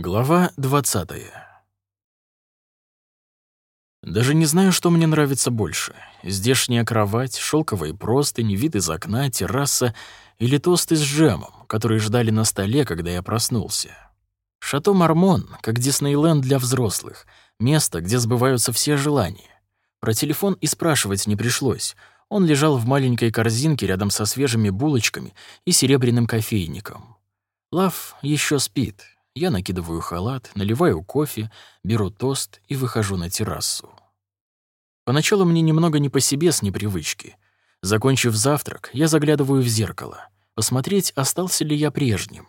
Глава 20 Даже не знаю, что мне нравится больше. Здешняя кровать, шелковые простыни, вид из окна, терраса или тосты с джемом, которые ждали на столе, когда я проснулся. Шато Мармон, как Диснейленд для взрослых, место, где сбываются все желания. Про телефон и спрашивать не пришлось. Он лежал в маленькой корзинке рядом со свежими булочками и серебряным кофейником. Лав еще спит, я накидываю халат, наливаю кофе, беру тост и выхожу на террасу. Поначалу мне немного не по себе с непривычки. Закончив завтрак, я заглядываю в зеркало, посмотреть, остался ли я прежним.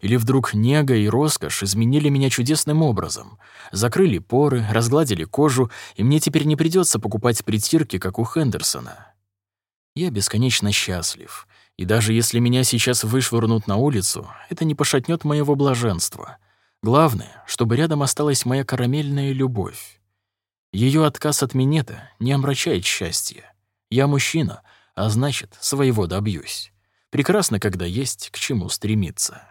Или вдруг нега и роскошь изменили меня чудесным образом, закрыли поры, разгладили кожу, и мне теперь не придется покупать притирки, как у Хендерсона. Я бесконечно счастлив, и даже если меня сейчас вышвырнут на улицу, это не пошатнет моего блаженства. Главное, чтобы рядом осталась моя карамельная любовь. Ее отказ от минета не омрачает счастье. Я мужчина, а значит, своего добьюсь. Прекрасно, когда есть к чему стремиться.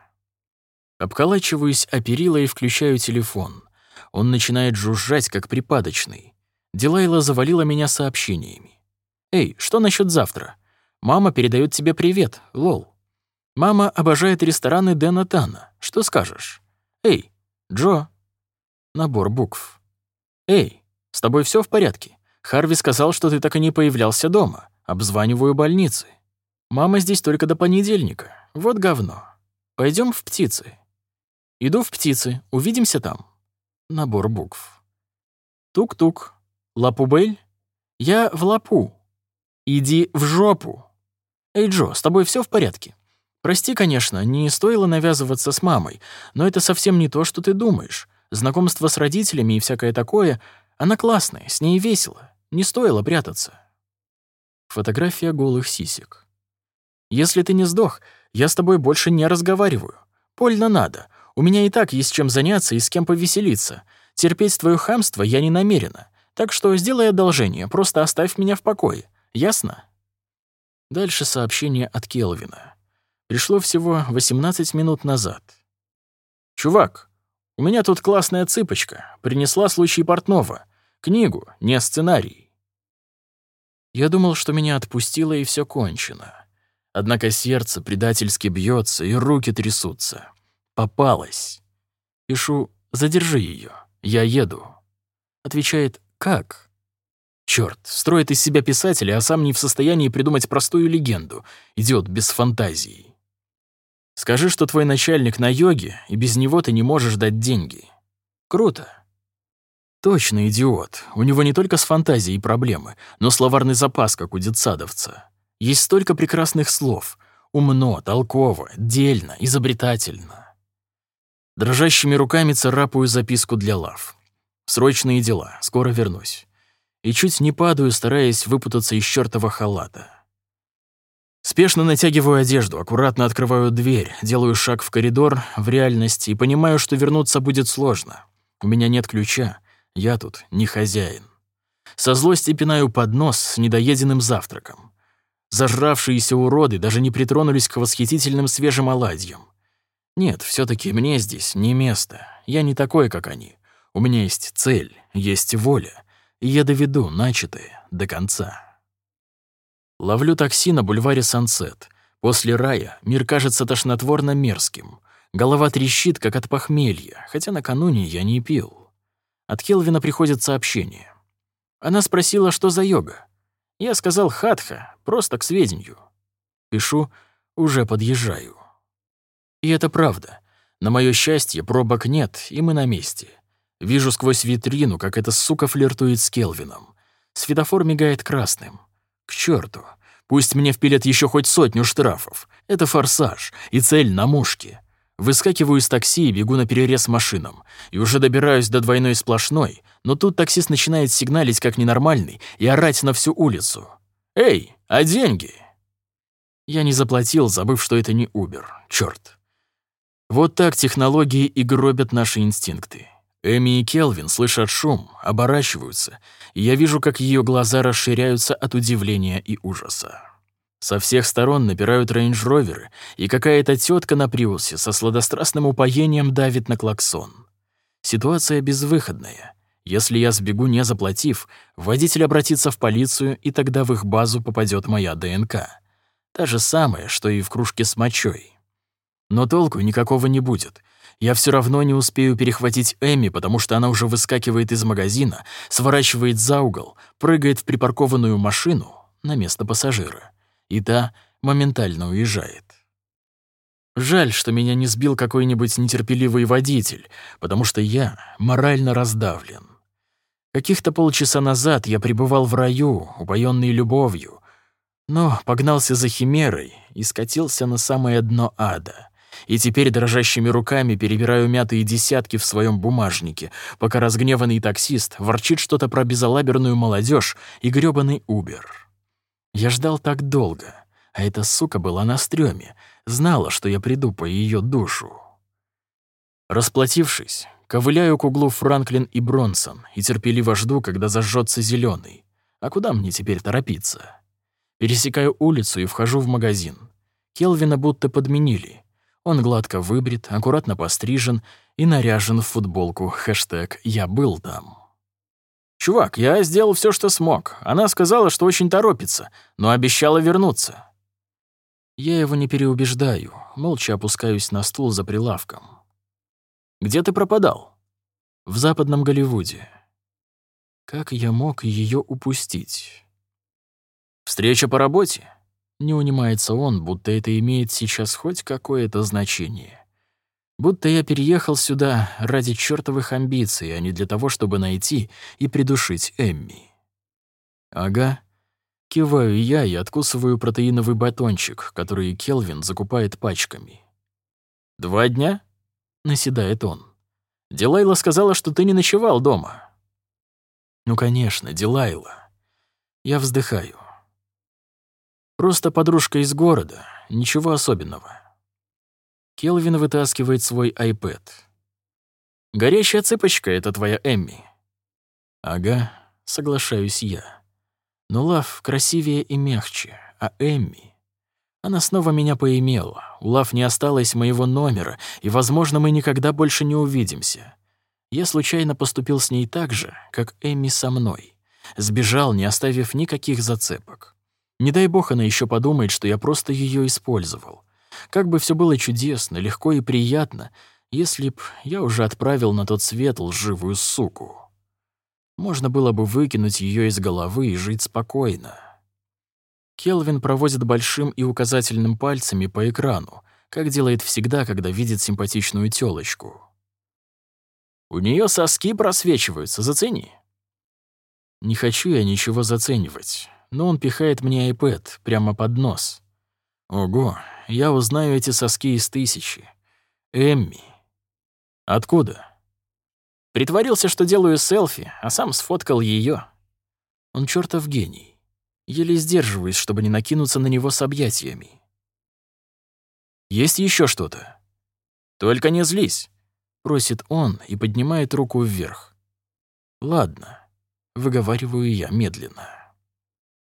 Обколачиваюсь о перила и включаю телефон. Он начинает жужжать, как припадочный. Дилайла завалила меня сообщениями. «Эй, что насчет завтра? Мама передает тебе привет, лол. Мама обожает рестораны Дэна Тана. Что скажешь? Эй, Джо. Набор букв. Эй, с тобой все в порядке? Харви сказал, что ты так и не появлялся дома. Обзваниваю больницы. Мама здесь только до понедельника. Вот говно. Пойдем в птицы. Иду в птицы. Увидимся там. Набор букв. Тук-тук. Лапубель? Я в лапу. Иди в жопу. «Эй, Джо, с тобой все в порядке?» «Прости, конечно, не стоило навязываться с мамой, но это совсем не то, что ты думаешь. Знакомство с родителями и всякое такое, она классная, с ней весело. Не стоило прятаться». Фотография голых сисек. «Если ты не сдох, я с тобой больше не разговариваю. Польно надо. У меня и так есть чем заняться и с кем повеселиться. Терпеть твое хамство я не намерена. Так что сделай одолжение, просто оставь меня в покое. Ясно?» Дальше сообщение от Келвина. Пришло всего 18 минут назад. «Чувак, у меня тут классная цыпочка. Принесла случай портного. Книгу, не сценарий». Я думал, что меня отпустило и все кончено. Однако сердце предательски бьется и руки трясутся. Попалась. Пишу «Задержи ее, я еду». Отвечает «Как?» Черт, строит из себя писателя, а сам не в состоянии придумать простую легенду. Идет без фантазии. Скажи, что твой начальник на йоге, и без него ты не можешь дать деньги. Круто. Точно идиот. У него не только с фантазией проблемы, но словарный запас, как у детсадовца. Есть столько прекрасных слов. Умно, толково, дельно, изобретательно. Дрожащими руками царапаю записку для лав. Срочные дела, скоро вернусь и чуть не падаю, стараясь выпутаться из чёртова халата. Спешно натягиваю одежду, аккуратно открываю дверь, делаю шаг в коридор, в реальности, и понимаю, что вернуться будет сложно. У меня нет ключа, я тут не хозяин. Со злости пинаю поднос с недоеденным завтраком. Зажравшиеся уроды даже не притронулись к восхитительным свежим оладьям. Нет, все таки мне здесь не место. Я не такой, как они. У меня есть цель, есть воля я доведу начатое до конца. Ловлю такси на бульваре Сансет. После рая мир кажется тошнотворно мерзким. Голова трещит, как от похмелья, хотя накануне я не пил. От Келвина приходит сообщение. Она спросила, что за йога. Я сказал «хатха», просто к сведению. Пишу «уже подъезжаю». И это правда. На моё счастье, пробок нет, и мы на месте. Вижу сквозь витрину, как эта сука флиртует с Келвином. Светофор мигает красным. К черту. Пусть мне впилят еще хоть сотню штрафов. Это форсаж, и цель на мушке. Выскакиваю из такси и бегу на перерез машинам. И уже добираюсь до двойной сплошной, но тут таксист начинает сигналить как ненормальный и орать на всю улицу. «Эй, а деньги?» Я не заплатил, забыв, что это не Uber. Чёрт. Вот так технологии и гробят наши инстинкты. Эми и Келвин слышат шум, оборачиваются, и я вижу, как ее глаза расширяются от удивления и ужаса. Со всех сторон напирают рейндж-роверы, и какая-то тетка на приусе со сладострастным упоением давит на клаксон. Ситуация безвыходная. Если я сбегу, не заплатив, водитель обратится в полицию, и тогда в их базу попадет моя ДНК. Та же самая, что и в кружке с мочой. Но толку никакого не будет. Я все равно не успею перехватить Эми, потому что она уже выскакивает из магазина, сворачивает за угол, прыгает в припаркованную машину на место пассажира. И та моментально уезжает. Жаль, что меня не сбил какой-нибудь нетерпеливый водитель, потому что я морально раздавлен. Каких-то полчаса назад я пребывал в раю, упоенный любовью, но погнался за химерой и скатился на самое дно ада. И теперь дрожащими руками перебираю мятые десятки в своем бумажнике, пока разгневанный таксист ворчит что-то про безалаберную молодежь и грёбаный Убер. Я ждал так долго, а эта сука была на стрёме, знала, что я приду по ее душу. Расплатившись, Ковыляю к углу Франклин и Бронсон и терпеливо жду, когда зажжется зеленый. А куда мне теперь торопиться? Пересекаю улицу и вхожу в магазин. Келвина будто подменили. Он гладко выбрит, аккуратно пострижен и наряжен в футболку хэштег «Я был там». «Чувак, я сделал все, что смог. Она сказала, что очень торопится, но обещала вернуться». Я его не переубеждаю, молча опускаюсь на стул за прилавком. Где ты пропадал?» «В западном Голливуде». Как я мог ее упустить? «Встреча по работе?» Не унимается он, будто это имеет сейчас хоть какое-то значение. Будто я переехал сюда ради чертовых амбиций, а не для того, чтобы найти и придушить Эмми. Ага. Киваю я и откусываю протеиновый батончик, который Келвин закупает пачками. «Два дня?» наседает он. «Дилайла сказала, что ты не ночевал дома». «Ну, конечно, Дилайла». Я вздыхаю. «Просто подружка из города, ничего особенного». Келвин вытаскивает свой iPad. «Горящая цыпочка — это твоя Эмми». «Ага», — соглашаюсь я. Но Лав красивее и мягче, а Эмми она снова меня поимела. У Лав не осталось моего номера, и, возможно, мы никогда больше не увидимся. Я случайно поступил с ней так же, как Эми со мной. Сбежал, не оставив никаких зацепок. Не дай бог она еще подумает, что я просто ее использовал. Как бы все было чудесно, легко и приятно, если б я уже отправил на тот свет лживую суку. Можно было бы выкинуть ее из головы и жить спокойно. Келвин проводит большим и указательным пальцами по экрану, как делает всегда, когда видит симпатичную тёлочку. «У неё соски просвечиваются, зацени». Не хочу я ничего заценивать, но он пихает мне iPad прямо под нос. Ого, я узнаю эти соски из тысячи. Эмми. Откуда? Притворился, что делаю селфи, а сам сфоткал её. Он чертов гений. Еле сдерживаюсь, чтобы не накинуться на него с объятиями. «Есть еще что-то?» «Только не злись», — просит он и поднимает руку вверх. «Ладно», — выговариваю я медленно.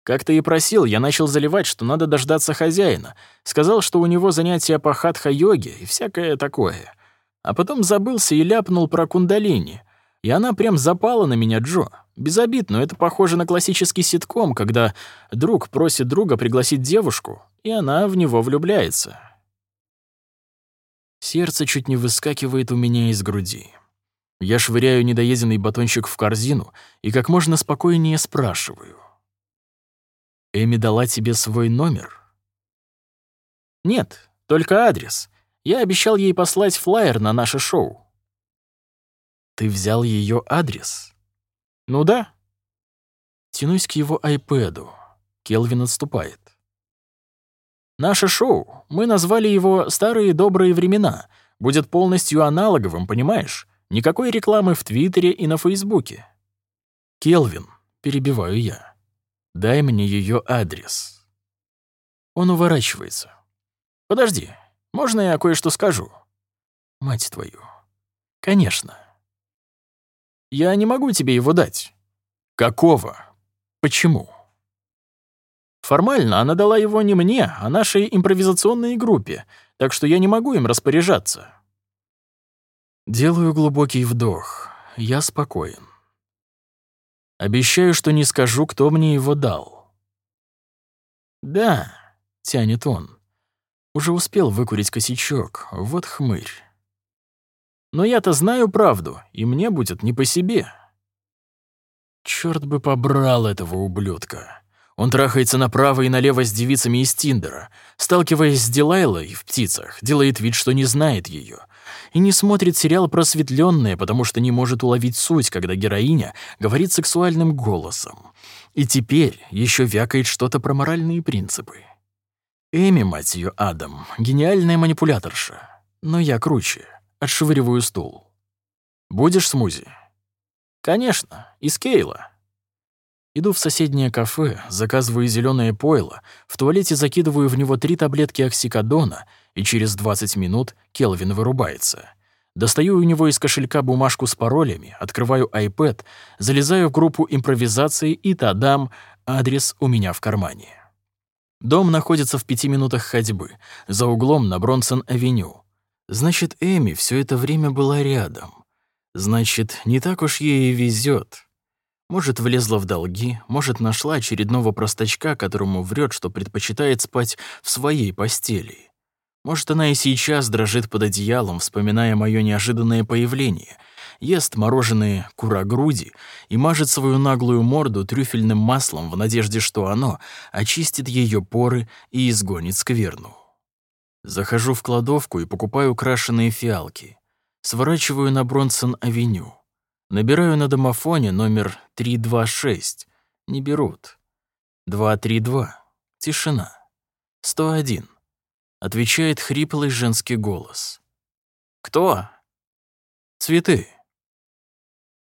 Как ты и просил, я начал заливать, что надо дождаться хозяина. Сказал, что у него занятия по хатха-йоге и всякое такое. А потом забылся и ляпнул про кундалини. И она прям запала на меня, Джо. Без обид, но это похоже на классический ситком, когда друг просит друга пригласить девушку, и она в него влюбляется. Сердце чуть не выскакивает у меня из груди. Я швыряю недоеденный батончик в корзину и как можно спокойнее спрашиваю. «Эми дала тебе свой номер?» «Нет, только адрес. Я обещал ей послать флаер на наше шоу». «Ты взял ее адрес?» «Ну да». Тянусь к его айпэду. Келвин отступает. «Наше шоу. Мы назвали его «Старые добрые времена». Будет полностью аналоговым, понимаешь? Никакой рекламы в Твиттере и на Фейсбуке». «Келвин», — перебиваю я, — «дай мне ее адрес». Он уворачивается. «Подожди, можно я кое-что скажу?» «Мать твою». «Конечно». Я не могу тебе его дать. Какого? Почему? Формально она дала его не мне, а нашей импровизационной группе, так что я не могу им распоряжаться. Делаю глубокий вдох. Я спокоен. Обещаю, что не скажу, кто мне его дал. «Да», — тянет он. Уже успел выкурить косячок, вот хмырь. «Но я-то знаю правду, и мне будет не по себе». Черт бы побрал этого ублюдка. Он трахается направо и налево с девицами из Тиндера, сталкиваясь с Дилайлой в «Птицах», делает вид, что не знает ее, и не смотрит сериал «Просветленные», потому что не может уловить суть, когда героиня говорит сексуальным голосом. И теперь еще вякает что-то про моральные принципы. Эми, мать ее, Адам, гениальная манипуляторша. Но я круче. Отшвыриваю стул. «Будешь смузи?» «Конечно, из Кейла». Иду в соседнее кафе, заказываю зеленое пойло, в туалете закидываю в него три таблетки оксикодона, и через 20 минут Келвин вырубается. Достаю у него из кошелька бумажку с паролями, открываю iPad, залезаю в группу импровизации и тадам, адрес у меня в кармане. Дом находится в пяти минутах ходьбы, за углом на Бронсон-авеню. Значит, Эми все это время была рядом. Значит, не так уж ей и везет. Может, влезла в долги, может, нашла очередного простачка, которому врет, что предпочитает спать в своей постели. Может, она и сейчас дрожит под одеялом, вспоминая мое неожиданное появление, ест мороженые курогруди и мажет свою наглую морду трюфельным маслом в надежде, что оно очистит ее поры и изгонит скверну. Захожу в кладовку и покупаю крашеные фиалки. Сворачиваю на Бронсон-авеню. Набираю на домофоне номер 326. Не берут. 232. Тишина. 101. Отвечает хриплый женский голос. «Кто?» «Цветы».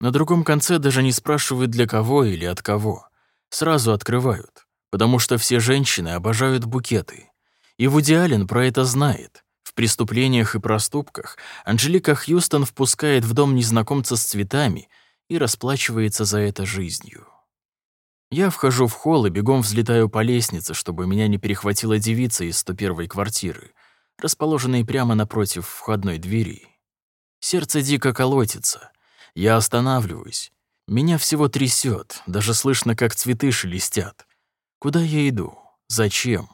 На другом конце даже не спрашивают, для кого или от кого. Сразу открывают, потому что все женщины обожают букеты. И Вуди Аллен про это знает. В преступлениях и проступках Анжелика Хьюстон впускает в дом незнакомца с цветами и расплачивается за это жизнью. Я вхожу в холл и бегом взлетаю по лестнице, чтобы меня не перехватила девица из 101-й квартиры, расположенной прямо напротив входной двери. Сердце дико колотится. Я останавливаюсь. Меня всего трясет, даже слышно, как цветы шелестят. Куда я иду? Зачем?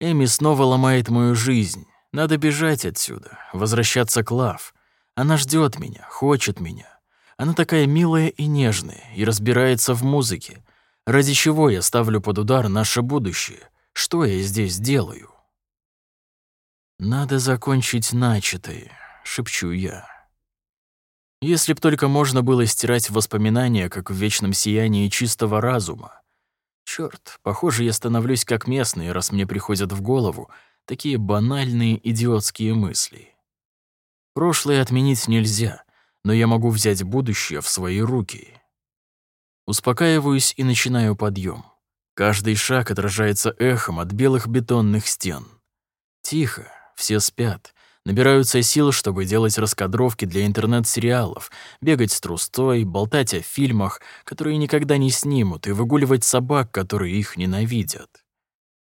Эми снова ломает мою жизнь. Надо бежать отсюда, возвращаться к Лав. Она ждет меня, хочет меня. Она такая милая и нежная, и разбирается в музыке. Ради чего я ставлю под удар наше будущее? Что я здесь делаю? «Надо закончить начатое», — шепчу я. Если б только можно было стирать воспоминания, как в вечном сиянии чистого разума. Чёрт, похоже, я становлюсь как местный, раз мне приходят в голову такие банальные идиотские мысли. Прошлое отменить нельзя, но я могу взять будущее в свои руки. Успокаиваюсь и начинаю подъем. Каждый шаг отражается эхом от белых бетонных стен. Тихо, все спят, набираются сил, чтобы делать раскадровки для интернет-сериалов, бегать с трустой, болтать о фильмах, которые никогда не снимут, и выгуливать собак, которые их ненавидят.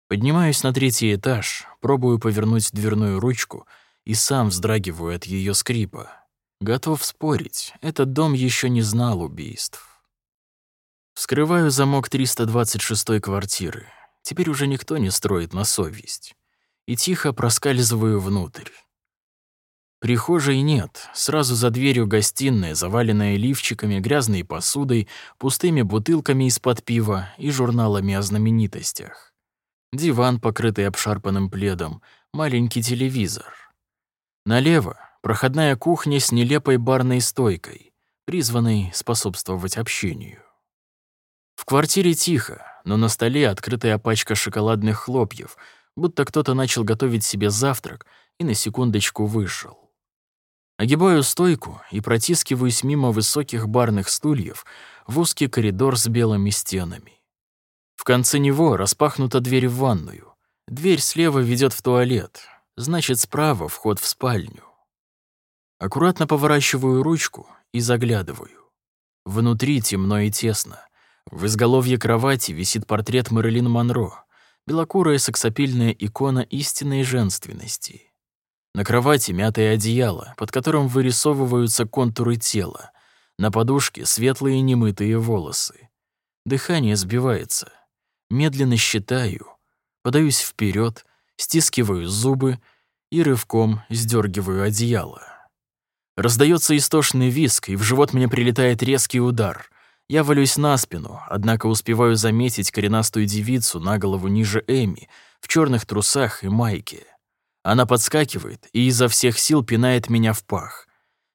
Поднимаюсь на третий этаж, пробую повернуть дверную ручку и сам вздрагиваю от ее скрипа. Готов спорить, этот дом еще не знал убийств. Вскрываю замок 326 квартиры. Теперь уже никто не строит на совесть. И тихо проскальзываю внутрь. Прихожей нет, сразу за дверью гостиная, заваленная лифчиками, грязной посудой, пустыми бутылками из-под пива и журналами о знаменитостях диван, покрытый обшарпанным пледом, маленький телевизор. Налево — проходная кухня с нелепой барной стойкой, призванной способствовать общению. В квартире тихо, но на столе открытая пачка шоколадных хлопьев, будто кто-то начал готовить себе завтрак и на секундочку вышел. Огибаю стойку и протискиваюсь мимо высоких барных стульев в узкий коридор с белыми стенами. В конце него распахнута дверь в ванную. Дверь слева ведет в туалет, значит, справа вход в спальню. Аккуратно поворачиваю ручку и заглядываю. Внутри темно и тесно. В изголовье кровати висит портрет Мэрилин Монро, белокурая сексапильная икона истинной женственности. На кровати мятое одеяло, под которым вырисовываются контуры тела. На подушке светлые немытые волосы. Дыхание сбивается. Медленно считаю, подаюсь вперед, стискиваю зубы и рывком сдергиваю одеяло. Раздается истошный виск, и в живот мне прилетает резкий удар. Я валюсь на спину, однако успеваю заметить коренастую девицу на голову ниже Эми, в черных трусах и майке. Она подскакивает и изо всех сил пинает меня в пах.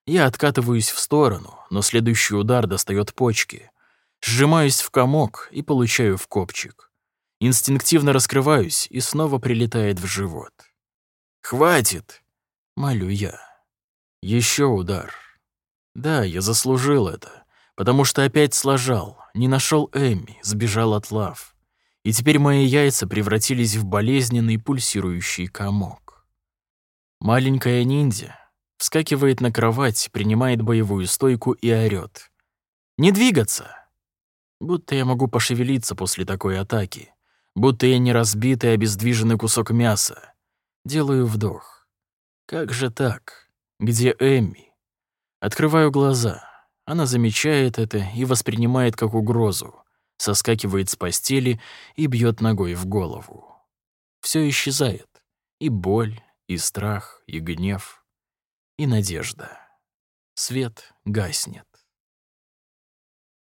Я откатываюсь в сторону, но следующий удар достает почки. Сжимаюсь в комок и получаю в копчик. Инстинктивно раскрываюсь и снова прилетает в живот. «Хватит!» — молю я. Еще удар. Да, я заслужил это, потому что опять сложал, не нашел Эми, сбежал от лав. И теперь мои яйца превратились в болезненный пульсирующий комок. Маленькая ниндзя вскакивает на кровать, принимает боевую стойку и орёт. «Не двигаться!» Будто я могу пошевелиться после такой атаки. Будто я не разбитый, обездвиженный кусок мяса. Делаю вдох. Как же так? Где Эмми? Открываю глаза. Она замечает это и воспринимает как угрозу. Соскакивает с постели и бьет ногой в голову. Все исчезает. И боль, и страх, и гнев, и надежда. Свет гаснет.